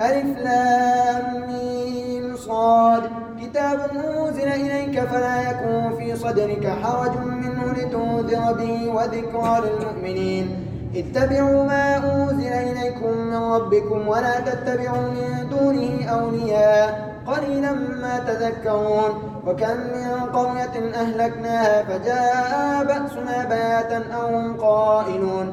ألف لام ميم صاد. كتاب أنزل إليك فلا يكون في صدرك حرج منه لتنذر به وذكرى للمؤمنين. اتبعوا ما أنزل إليكم من ربكم ولا تتبعوا من دونه أولياء. قليلا ما تذكرون. وكم من قرية أهلكناها فجاء بأسنا بياتا أو هم قائلون.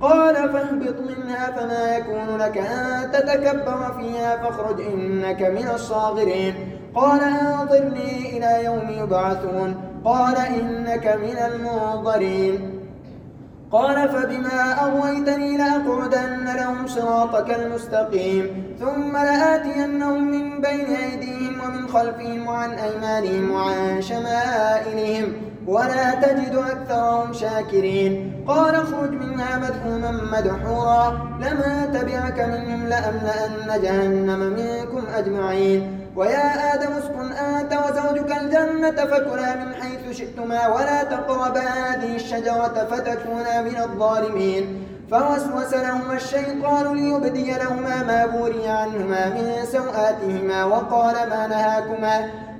قال فاهبط منها فما يكون لك أن تتكبر فيها فاخرج إنك من الصاغرين. قال أنظرني إلى يوم يبعثون. قال إنك من المنظرين. قال فبما أغويتني لأقعدن لهم صراطك المستقيم. ثم لآتينهم من بين أيديهم ومن خلفهم وعن أيمانهم وعن شمائلهم. ولا تجد أكثرهم شاكرين. قال اخرج منها مدحوما مدحورا. لما تبعك منهم لأملأن جهنم منكم أجمعين. ويا آدم اسكن أنت وزوجك الجنة فكلا من حيث شئتما ولا تقربا هذه الشجرة فتكونا من الظالمين. فوسوس لهما الشيطان ليبدي لهما ما بوري عنهما من سوآتهما وقال ما نهاكما.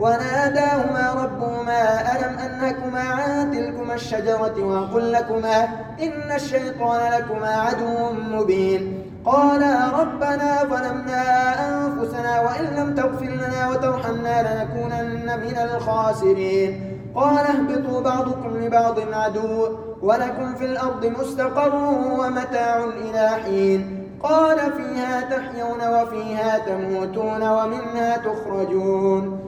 وناداهما ربهما ألم أنهكما عن تلكما الشجرة وأقل لكما إن الشيطان لكما عدو مبين؟ قالا ربنا ظلمنا أنفسنا وإن لم تغفر لنا وترحمنا لنكونن من الخاسرين. قال اهبطوا بعضكم لبعض عدو ولكم في الأرض مستقر ومتاع إلى حين. قال فيها تحيون وفيها تموتون ومنها تخرجون.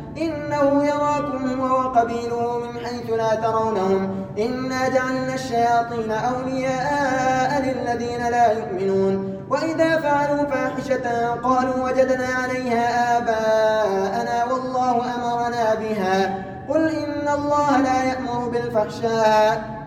إنه يراكم هو وقبيله من حيث لا ترونهم. إنا جعلنا الشياطين أولياء للذين لا يؤمنون. وإذا فعلوا فاحشة قالوا وجدنا عليها آباءنا والله أمرنا بها. قل إن الله لا يأمر بالفحشاء.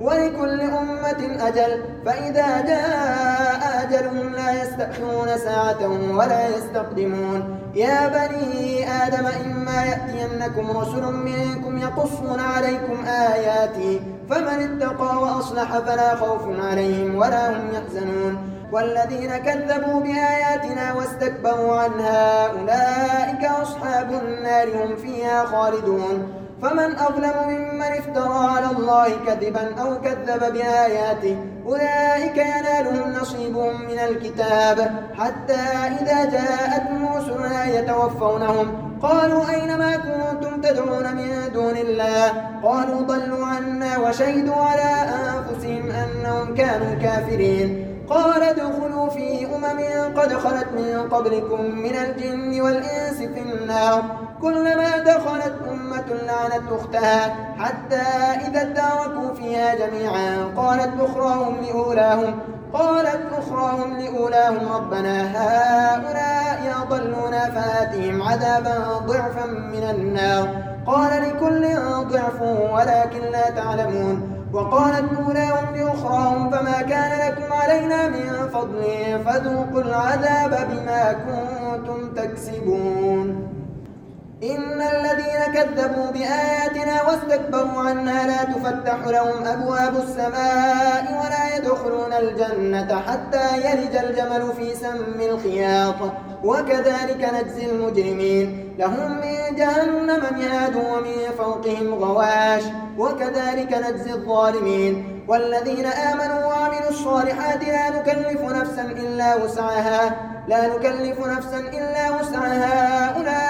ولكل أمة أجل فإذا جاء أجلهم لا يستأخرون ساعة ولا يستقدمون. يا بني آدم إما يأتينكم رسل منكم يقصون عليكم آياتي فمن اتقى وأصلح فلا خوف عليهم ولا هم يحزنون. والذين كذبوا بآياتنا واستكبروا عنها أولئك أصحاب النار هم فيها خالدون. فمن أظلم ممن افترى على الله كذبا أو كذب بآياته أولئك ينالهم نصيبهم من الكتاب. حتى إذا جاءتهم رسلنا يتوفونهم قالوا أين ما كنتم تدعون من دون الله؟ قالوا ضلوا عنا وشهدوا على أنفسهم أنهم كانوا كافرين. قال ادخلوا في أمم قد خلت من قبلكم من الجن والإنس في النار. كلما دخلت أمة لعنت أختها حتى إذا اداركوا فيها جميعا. قالت أخراهم لأولاهم قالت أخراهم لأولاهم ربنا هؤلاء أضلونا فآتهم عذابا ضعفا من النار. قال لكل ضعف ولكن لا تعلمون. وقالت أولاهم لأخراهم فما كان لكم علينا من فضل فذوقوا العذاب بما كنتم تكسبون. إن الذين كذبوا بآياتنا واستكبروا عنها لا تفتح لهم أبواب السماء ولا يدخلون الجنة حتى يلج الجمل في سم الخياط. وكذلك نجزي المجرمين. لهم من جهنم مهاد ومن فوقهم غواش. وكذلك نجزي الظالمين. والذين آمنوا وعملوا الصالحات لا نكلف نفسا إلا وسعها. لا نكلف نفسا إلا وسعها. أولئك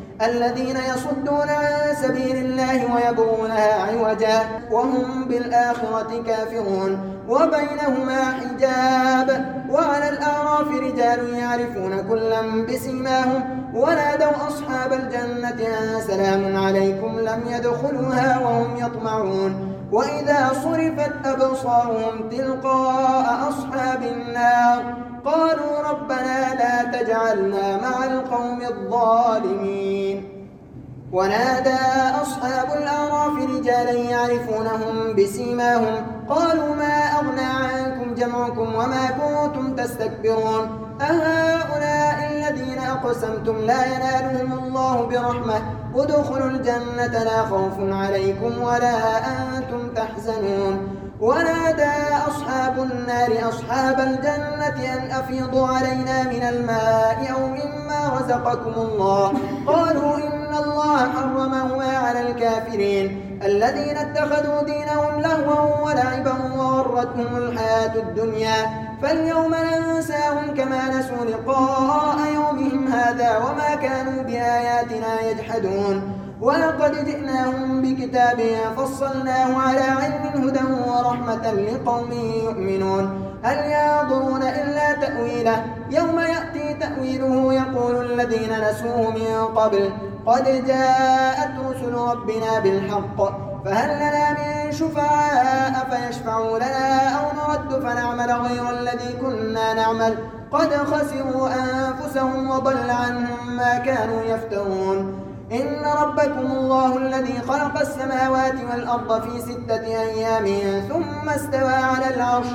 الذين يصدون عن سبيل الله ويبغونها عوجا وهم بالآخرة كافرون وبينهما حجاب وعلى الأعراف رجال يعرفون كلا بسيماهم ونادوا أصحاب الجنة أن سلام عليكم لم يدخلوها وهم يطمعون وإذا صرفت أبصارهم تلقاء أصحاب النار قالوا ربنا لا تجعلنا مع القوم الظالمين. ونادى أصحاب الأعراف رجالا يعرفونهم بسيماهم. قالوا ما أغنى عنكم جمعكم وما كنتم تستكبرون. أهؤلاء الذين أقسمتم لا ينالهم الله برحمة. ادخلوا الجنة لا خوف عليكم ولا أنتم تحزنون. ونادى أصحاب النار أصحاب الجنة أن أفيضوا علينا من الماء أو مما رزقكم الله. قالوا إن الله حرمهما على الكافرين. الذين اتخذوا دينهم لهوا ولعبا وغرتهم الحياة الدنيا. فاليوم ننساهم كما نسوا لقاء يومهم هذا وما كانوا بآياتنا يجحدون. ولقد جئناهم بكتاب فصلناه على علم هدى ورحمة لقوم يؤمنون. هل ينظرون إلا تأويله؟ يوم يأتي تأويله يقول الذين نسوه من قبل قد جاءت رسل ربنا بالحق فهل لنا من شفعاء فيشفعوا لنا أو نرد فنعمل غير الذي كنا نعمل؟ قد خسروا أنفسهم وضل عنهم ما كانوا يفترون. إن ربكم الله الذي خلق السماوات والأرض في ستة أيام ثم استوى على العرش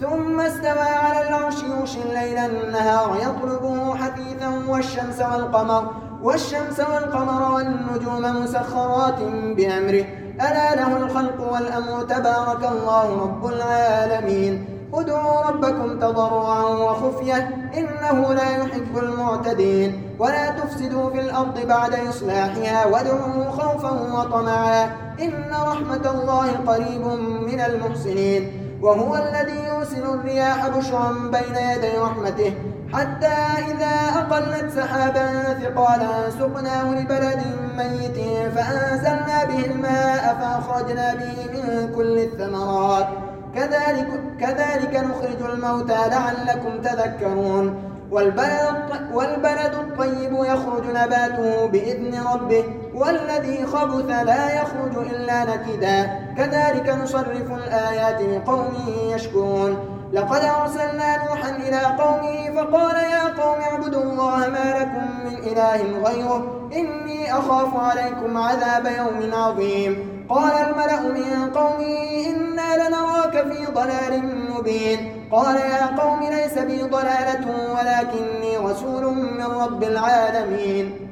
ثم استوى على العرش يغشي الليل النهار يطلبه حثيثا والشمس والقمر والشمس والقمر والنجوم مسخرات بأمره. ألا له الخلق والأمر تبارك الله رب العالمين. ادعوا ربكم تضرعا وخفية إنه لا يحب المعتدين. ولا تفسدوا في الأرض بعد إصلاحها وادعوه خوفا وطمعا. إن رحمة الله قريب من المحسنين. وهو الذي يرسل الرياح بشرا بين يدي رحمته. حتى إذا أقلت سحابا ثقالا سقناه لبلد ميت فأنزلنا به الماء فأخرجنا به من كل الثمرات. كذلك, كذلك نخرج الموتى لعلكم تذكرون. والبلد, الطيب يخرج نباته بإذن ربه والذي خبث لا يخرج إلا نكدا. كذلك نصرف الآيات لقوم يشكرون. لقد أرسلنا نوحا إلى قومه فقال يا قوم اعبدوا الله ما لكم من إله غيره إني أخاف عليكم عذاب يوم عظيم. قال الملأ من قومه إنا لنراك في ضلال مبين. قال يا قوم ليس بي ضلالة ولكني رسول من رب العالمين.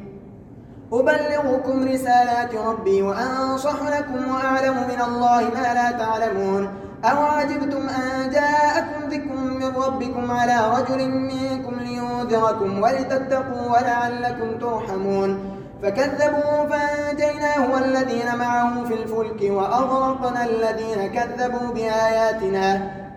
أبلغكم رسالات ربي وأنصح لكم وأعلم من الله ما لا تعلمون. أو عجبتم أن جاءكم ذكر من ربكم على رجل منكم لينذركم ولتتقوا ولعلكم ترحمون. فكذبوا فأنجيناه والذين معه في الفلك وأغرقنا الذين كذبوا بآياتنا.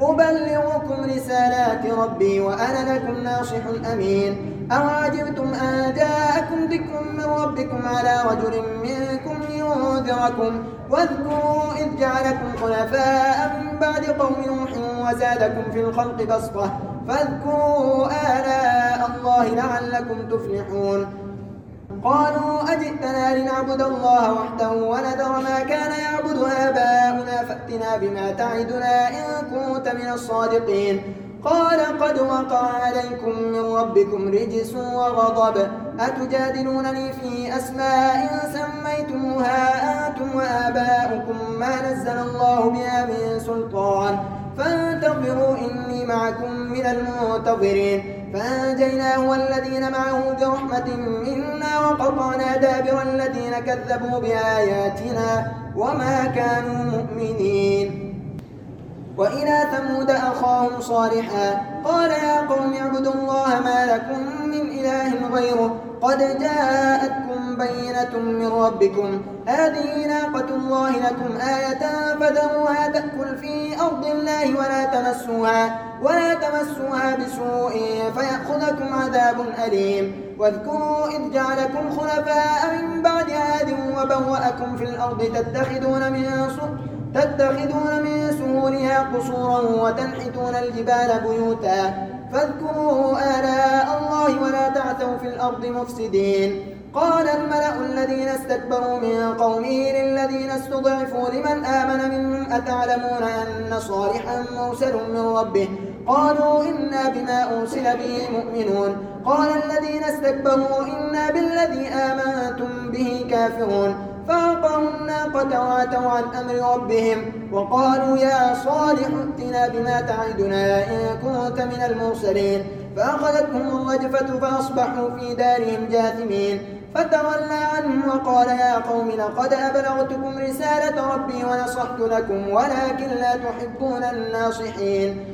أبلغكم رسالات ربي وأنا لكم ناصح أمين. أواجبتم أن جاءكم ذكر من ربكم على رجل منكم لينذركم واذكروا إذ جعلكم خلفاء من بعد قوم نوح وزادكم في الخلق بسطة فاذكروا آلاء الله لعلكم تفلحون. قالوا أجئتنا لنعبد الله وحده ونذر ما كان يعبد آباؤنا فأتنا بما تعدنا إن كنت من الصادقين. قال قد وقع عليكم من ربكم رجس وغضب. أتجادلونني في أسماء سميتموها أنتم وآباؤكم ما نزل الله بها من سلطان. فانتظروا إني معكم من المنتظرين. فأنجيناه والذين معه برحمة منا وقطعنا دابر الذين كذبوا بآياتنا وما كانوا مؤمنين. وإلى ثمود أخاهم صالحا قال يا قوم اعبدوا الله ما لكم من إله غيره قد جاءتكم بينة من ربكم. هذه ناقة الله لكم آية فذروها تأكل في أرض الله ولا تمسوها. ولا تمسوها بسوء فيأخذكم عذاب أليم. واذكروا إذ جعلكم خلفاء من بعد عاد وبوأكم في الأرض تتخذون من تتخذون من سهولها قصورا وتنحتون الجبال بيوتا. فاذكروا آلاء الله ولا تعثوا في الأرض مفسدين. قال الملأ الذين استكبروا من قومه للذين استضعفوا لمن آمن منهم أتعلمون أن صالحا مرسل من ربه؟ قالوا إنا بما أرسل به مؤمنون. قال الذين استكبروا إنا بالذي آمنتم به كافرون. فأعطوا الناقة وعتوا عن أمر ربهم. وقالوا يا صالح ائتنا بما تعدنا إن كنت من المرسلين. فأخذتهم الرجفة فأصبحوا في دارهم جاثمين. فتولى عنهم وقال يا قوم لقد أبلغتكم رسالة ربي ونصحت لكم ولكن لا تحبون الناصحين.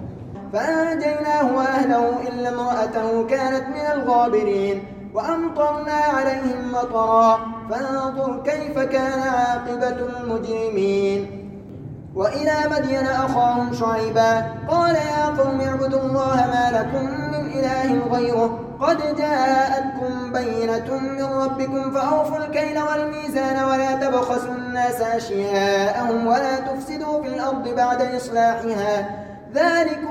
فأنجيناه وأهله إلا امرأته كانت من الغابرين وأمطرنا عليهم مطرا. فانظر كيف كان عاقبة المجرمين. وإلى مدين أخاهم شعيبا. قال يا قوم اعبدوا الله ما لكم من إله غيره. قد جاءتكم بينة من ربكم فأوفوا الكيل والميزان ولا تبخسوا الناس أشياءهم ولا تفسدوا في الأرض بعد إصلاحها. ذلكم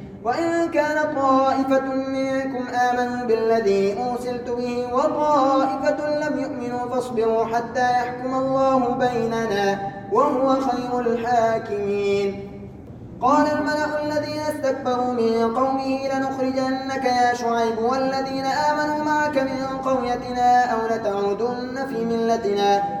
وإن كان طائفة منكم آمنوا بالذي أرسلت به وطائفة لم يؤمنوا فاصبروا حتى يحكم الله بيننا وهو خير الحاكمين. قال الملأ الذين استكبروا من قومه لنخرجنك يا شعيب والذين آمنوا معك من قريتنا أو لتعودن في ملتنا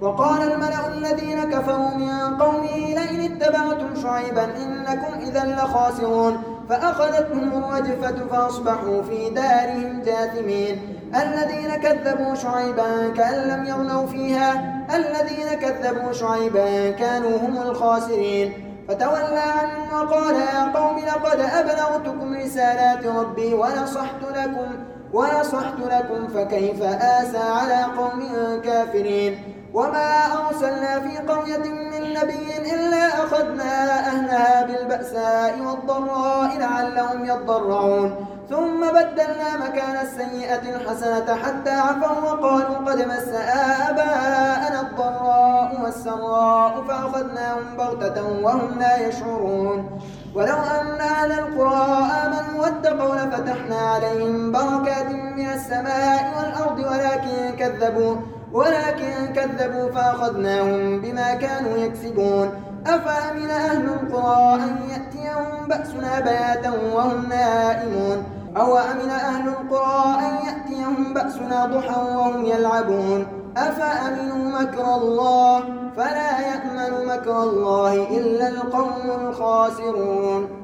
وقال الملأ الذين كفروا من قومه لئن اتبعتم شعيبا إنكم إذا لخاسرون. فأخذتهم الرجفة فأصبحوا في دارهم جاثمين. الذين كذبوا شعيبا كأن لم يغنوا فيها الذين كذبوا شعيبا كانوا هم الخاسرين. فتولى عنهم وقال يا قوم لقد أبلغتكم رسالات ربي ونصحت لكم ونصحت لكم فكيف آسى على قوم كافرين؟ وما أرسلنا في قرية من نبي إلا أخذنا أهلها بالبأساء والضراء لعلهم يضرعون. ثم بدلنا مكان السيئة الحسنة حتى عفوا وقالوا قد مس آباءنا الضراء والسراء فأخذناهم بغتة وهم لا يشعرون. ولو أن أهل القرى آمنوا واتقوا لفتحنا عليهم بركات من السماء والأرض ولكن كذبوا. ولكن كذبوا فأخذناهم بما كانوا يكسبون. أفأمن أهل القرى أن يأتيهم بأسنا بياتا وهم نائمون؟ أو أمن أهل القرى أن يأتيهم بأسنا ضحى وهم يلعبون؟ أفأمنوا مكر الله؟ فلا يأمن مكر الله إلا القوم الخاسرون.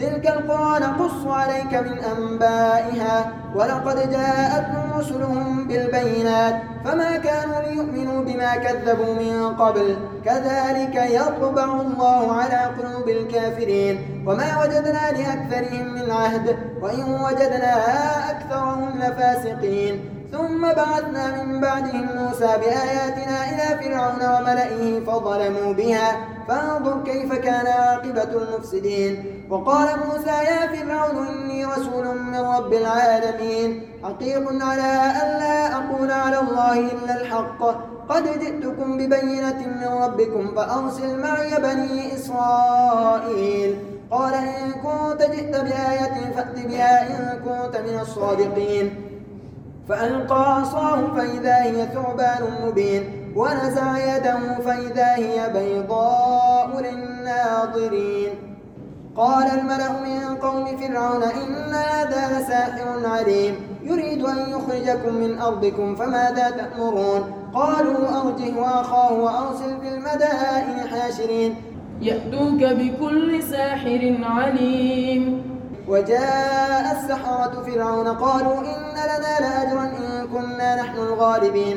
تلك القرى نقص عليك من أنبائها ولقد جاءتهم رسلهم بالبينات فما كانوا ليؤمنوا بما كذبوا من قبل كذلك يطبع الله على قلوب الكافرين. وما وجدنا لأكثرهم من عهد وإن وجدنا أكثرهم لفاسقين. ثم بعثنا من بعدهم موسى بآياتنا إلى فرعون وملئه فظلموا بها. فانظر كيف كان عاقبة المفسدين. وقال موسى يا فرعون إني رسول من رب العالمين. حقيق على أن لا أقول على الله إلا الحق. قد جئتكم ببينة من ربكم فأرسل معي بني إسرائيل. قال إن كنت جئت بآية فأت بها إن كنت من الصادقين. فألقى عصاه فإذا هي ثعبان مبين. ونزع يده فإذا هي بيضاء للناظرين. قال الملأ من قوم فرعون إن هذا لساحر عليم. يريد أن يخرجكم من أرضكم فماذا تأمرون؟ قالوا أرجه وأخاه وأرسل في المدائن حاشرين. يأتوك بكل ساحر عليم. وجاء السحرة فرعون قالوا إن لنا لأجرا إن كنا نحن الغالبين.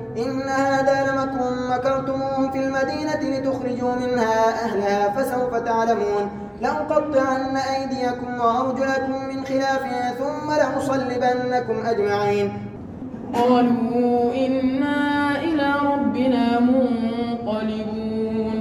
إن هذا لمكر مكرتموه في المدينة لتخرجوا منها أهلها فسوف تعلمون. لأقطعن أيديكم وأرجلكم من خلاف ثم لأصلبنكم أجمعين. قالوا إنا إلى ربنا منقلبون.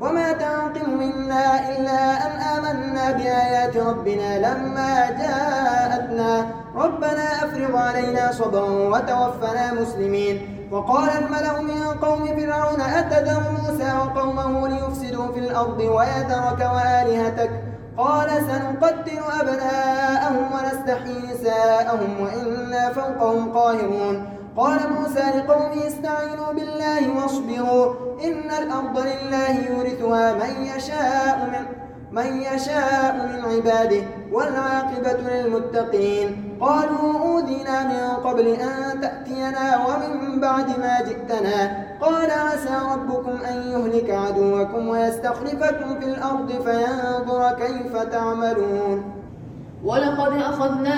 وما تنقم منا إلا أن آمنا بآيات ربنا لما جاءتنا. ربنا أفرغ علينا صبرا وتوفنا مسلمين. وقال الملأ من قوم فرعون أتذر موسى وقومه ليفسدوا في الأرض ويذرك وآلهتك؟ قال سنقتل أبناءهم ونستحيي نساءهم وإنا فوقهم قاهرون. قال موسى لقومه استعينوا بالله واصبروا إن الأرض لله يورثها من يشاء من من يشاء من عباده والعاقبة للمتقين. قالوا أوذينا من قبل أن تأتينا ومن بعد ما جئتنا. قال عسى ربكم أن يهلك عدوكم ويستخلفكم في الأرض فينظر كيف تعملون. ولقد أخذنا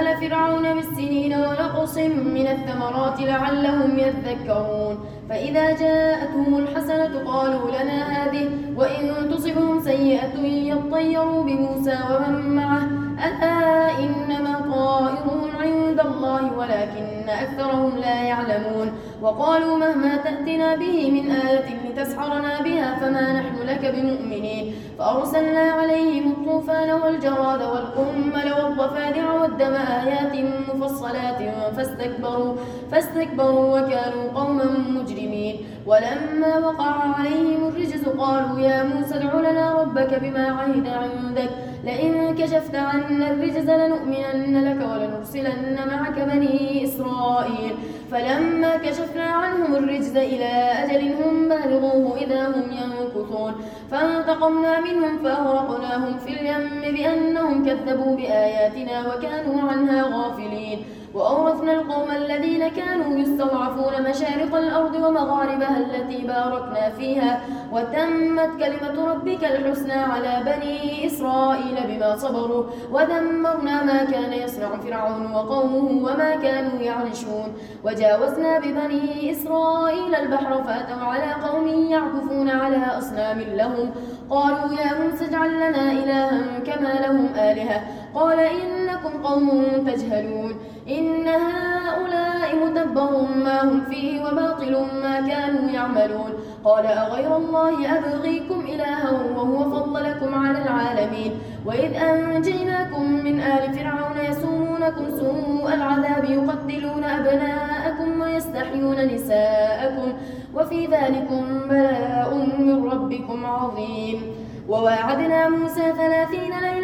آل فرعون بالسنين ونقص من الثمرات لعلهم يذكرون. فإذا جاءتهم الحسنة قالوا لنا هذه وإن تصبهم سيئة يطيروا بموسى ومن معه. ألا إنما طائرهم عند الله ولكن أكثرهم لا يعلمون وقالوا مهما تأتنا به من آية لتسحرنا بها فما نحن لك بمؤمنين فأرسلنا عليهم الطوفان والجراد والقمل والضفادع والدم آيات مفصلات فاستكبروا, فاستكبروا وكانوا قوما مجرمين ولما وقع عليهم الرجز قالوا يا موسى ادع لنا ربك بما عهد عندك لئن كشفت عنا الرجز لنؤمنن لك ولنرسلن معك بني إسرائيل. فلما كشفنا عنهم الرجز إلى أجل هم بالغوه إذا هم ينكثون. فانتقمنا منهم فأغرقناهم في اليم بأنهم كذبوا بآياتنا وكانوا عنها غافلين. وأورثنا القوم الذين كانوا يستضعفون مشارق الأرض ومغاربها التي باركنا فيها وتمت كلمة ربك الحسنى على بني إسرائيل بما صبروا ودمرنا ما كان يصنع فرعون وقومه وما كانوا يعرشون. وجاوزنا ببني إسرائيل البحر فأتوا على قوم يعكفون على أصنام لهم. قالوا يا موسى اجعل لنا إلها كما لهم آلهة. قال إنكم قوم تجهلون. إن هؤلاء متبر ما هم فيه وباطل ما كانوا يعملون. قال أغير الله أبغيكم إلها وهو فضلكم على العالمين. وإذ أنجيناكم من آل فرعون يسومونكم سوء العذاب يقتلون أبناءكم ويستحيون نساءكم وفي ذلكم بلاء من ربكم عظيم. وواعدنا موسى ثلاثين ليلة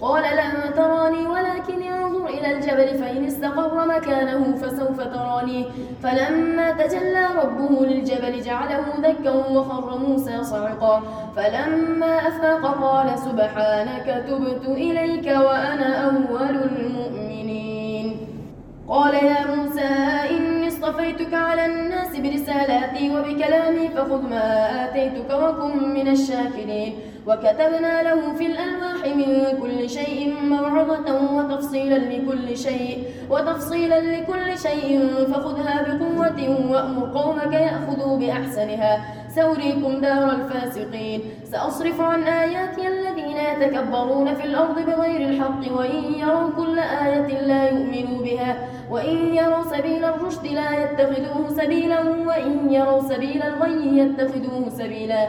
قال لن تراني ولكن انظر إلى الجبل فإن استقر مكانه فسوف تراني. فلما تجلى ربه للجبل جعله دكا وخر موسى صعقا. فلما أفاق قال سبحانك تبت إليك وأنا أول المؤمنين. قال يا موسى إني اصطفيتك على الناس برسالاتي وبكلامي فخذ ما آتيتك وكن من الشاكرين. وكتبنا له في الألواح من كل شيء موعظة وتفصيلا لكل شيء وتفصيلا لكل شيء فخذها بقوة وأمر قومك يأخذوا بأحسنها. سأريكم دار الفاسقين. سأصرف عن آياتي الذين يتكبرون في الأرض بغير الحق وإن يروا كل آية لا يؤمنوا بها وإن يروا سبيل الرشد لا يتخذوه سبيلا وإن يروا سبيل الغي يتخذوه سبيلا.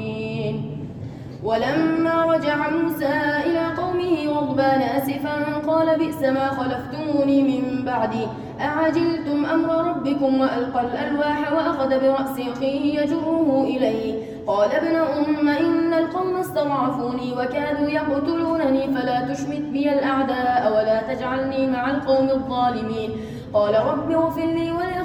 ولما رجع موسى إلى قومه غضبان أسفا قال بئس ما خلفتموني من بعدي. أعجلتم أمر ربكم وألقى الألواح وأخذ برأس أخيه يجره إليه. قال ابن أم إن القوم استضعفوني وكادوا يقتلونني فلا تشمت بي الأعداء ولا تجعلني مع القوم الظالمين. قال رب اغفر لي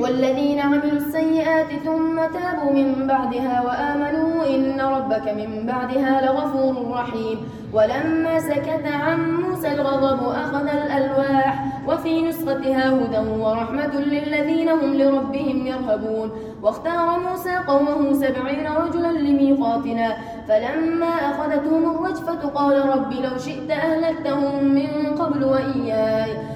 والذين عملوا السيئات ثم تابوا من بعدها وآمنوا إن ربك من بعدها لغفور رحيم. ولما سكت عن موسى الغضب أخذ الألواح وفي نسختها هدى ورحمة للذين هم لربهم يرهبون. واختار موسى قومه سبعين رجلا لميقاتنا فلما أخذتهم الرجفة قال رب لو شئت أهلكتهم من قبل وإياي.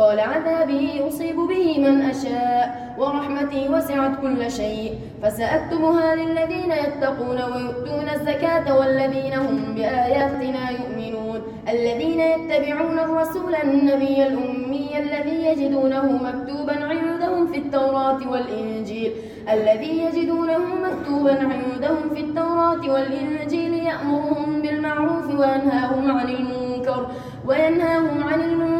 قال عذابي أصيب به من أشاء ورحمتي وسعت كل شيء. فسأكتبها للذين يتقون ويؤتون الزكاة والذين هم بآياتنا يؤمنون. الذين يتبعون الرسول النبي الأمي الذي يجدونه مكتوبا عندهم في التوراة والإنجيل. الذي يجدونه مكتوبا عندهم في التوراة والإنجيل يأمرهم بالمعروف وينهاهم عن المنكر وينهاهم عن المنكر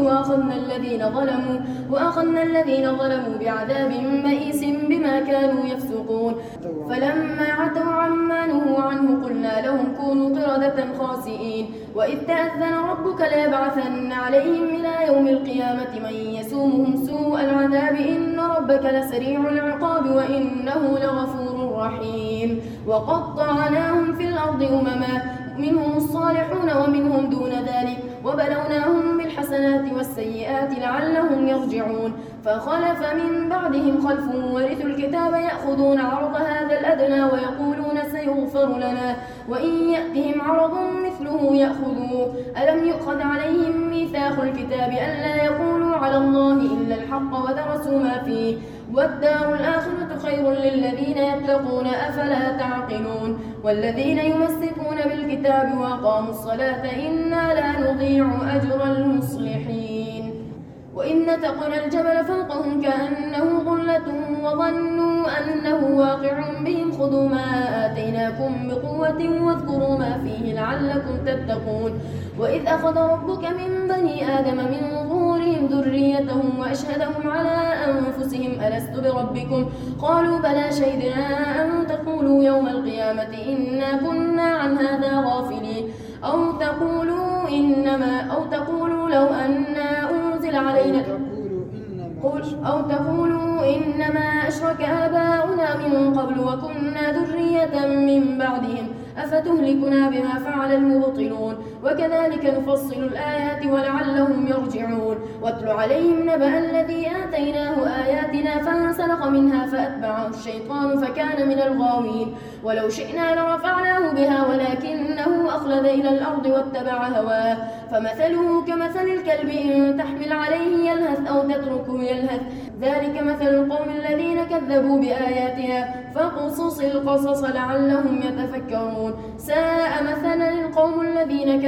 وأخذنا الذين ظلموا وأخذنا الذين ظلموا بعذاب بئيس بما كانوا يفسقون. فلما عتوا عما نهوا عنه قلنا لهم كونوا قردة خاسئين. وإذ تأذن ربك ليبعثن عليهم إلى يوم القيامة من يسومهم سوء العذاب. إن ربك لسريع العقاب وإنه لغفور رحيم. وقطعناهم في الأرض أمما منهم الصالحون ومنهم دون ذلك. وبلوناهم بالحسنات والسيئات لعلهم يرجعون. فخلف من بعدهم خلف ورثوا الكتاب يأخذون عرض هذا الأدنى ويقولون سيغفر لنا. وإن يأتهم عرض مثله يأخذوه. ألم يؤخذ عليهم ميثاق الكتاب ألا يقولوا على الله إلا الحق ودرسوا ما فيه؟ والدار الآخرة خير للذين يتقون أفلا تعقلون؟ والذين يمسكون بالكتاب وأقاموا الصلاة إنا لا نضيع أجر المصلحين. وإن تقن الجبل فوقهم كأنه ظلة وظنوا أنه واقع بهم خذوا ما آتيناكم بقوة واذكروا ما فيه لعلكم تتقون. وإذ أخذ ربك من بني آدم من ظهورهم ذريتهم وأشهدهم على أنفسهم ألست بربكم؟ قالوا بلى شهدنا أن تقولوا يوم القيامة إنا كنا عن هذا غافلين. أو تقولوا إنما أو تقولوا لو أنا أنزل علينا. قل أو تقولوا إنما أشرك آباؤنا من قبل وكنا ذرية من بعدهم. أفتهلكنا بما فعل المبطلون. وكذلك نفصل الآيات ولعلهم يرجعون. واتل عليهم نبأ الذي آتيناه آياتنا فانسلخ منها فأتبعه الشيطان فكان من الغاوين. ولو شئنا لرفعناه بها ولكنه أخلد إلى الأرض واتبع هواه. فمثله كمثل الكلب إن تحمل عليه يلهث أو تتركه يلهث. ذلك مثل القوم الذين كذبوا بآياتنا فاقصص القصص لعلهم يتفكرون. ساء مثلا القوم الذين كذبوا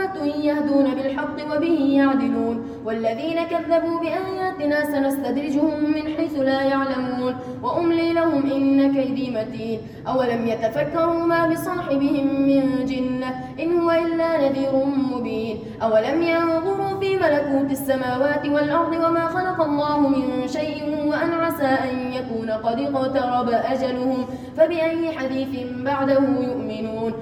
أمة يهدون بالحق وبه يعدلون والذين كذبوا بآياتنا سنستدرجهم من حيث لا يعلمون وأملي لهم إن كيدي متين أولم يتفكروا ما بصاحبهم من جنة إن هو إلا نذير مبين أولم ينظروا في ملكوت السماوات والأرض وما خلق الله من شيء وأن عسى أن يكون قد اقترب أجلهم فبأي حديث بعده يؤمنون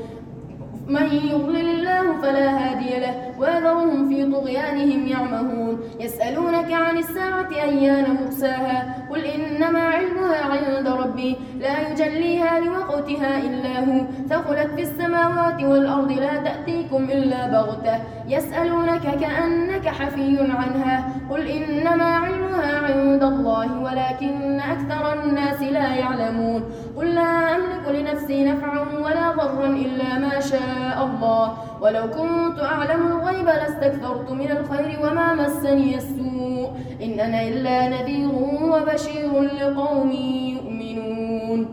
من يضلل الله فلا هادي له وذرهم في طغيانهم يعمهون. يسألونك عن الساعة أيان مرساها؟ قل إنما علمها عند ربي لا يجليها لوقتها إلا هو. ثقلت في السماوات والأرض لا تأتيكم إلا بغتة. يسألونك كأنك حفي عنها. قل إنما علمها عند الله ولكن أكثر الناس لا يعلمون. قل لا أملك لنفسي نفعا ولا ضرا إلا ما شاء الله. ولو كنت أعلم الغيب لاستكثرت من الخير وما مسني السوء. إن أنا إلا نذير وبشير لقوم يؤمنون.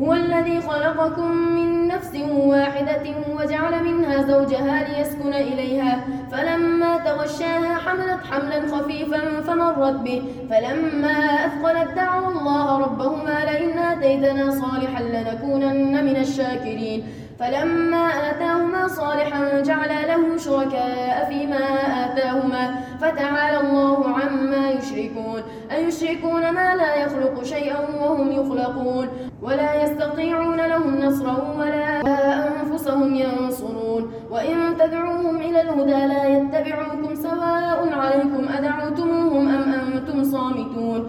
هو الذي خلقكم من نفس واحدة وجعل منها زوجها ليسكن إليها. فلما تغشاها حملت حملا خفيفا فمرت به. فلما أثقلت دعوا الله ربهما لئن آتيتنا صالحا لنكونن من الشاكرين. فلما آتاهما صالحا جعل له شركاء فيما آتاهما. فتعالى الله عما يشركون. أيشركون ما لا يخلق شيئا وهم يخلقون. ولا يستطيعون لهم نصرا ولا أنفسهم ينصرون. وإن تدعوهم إلى الهدى لا يتبعوكم سواء عليكم أدعوتموهم أم أنتم صامتون.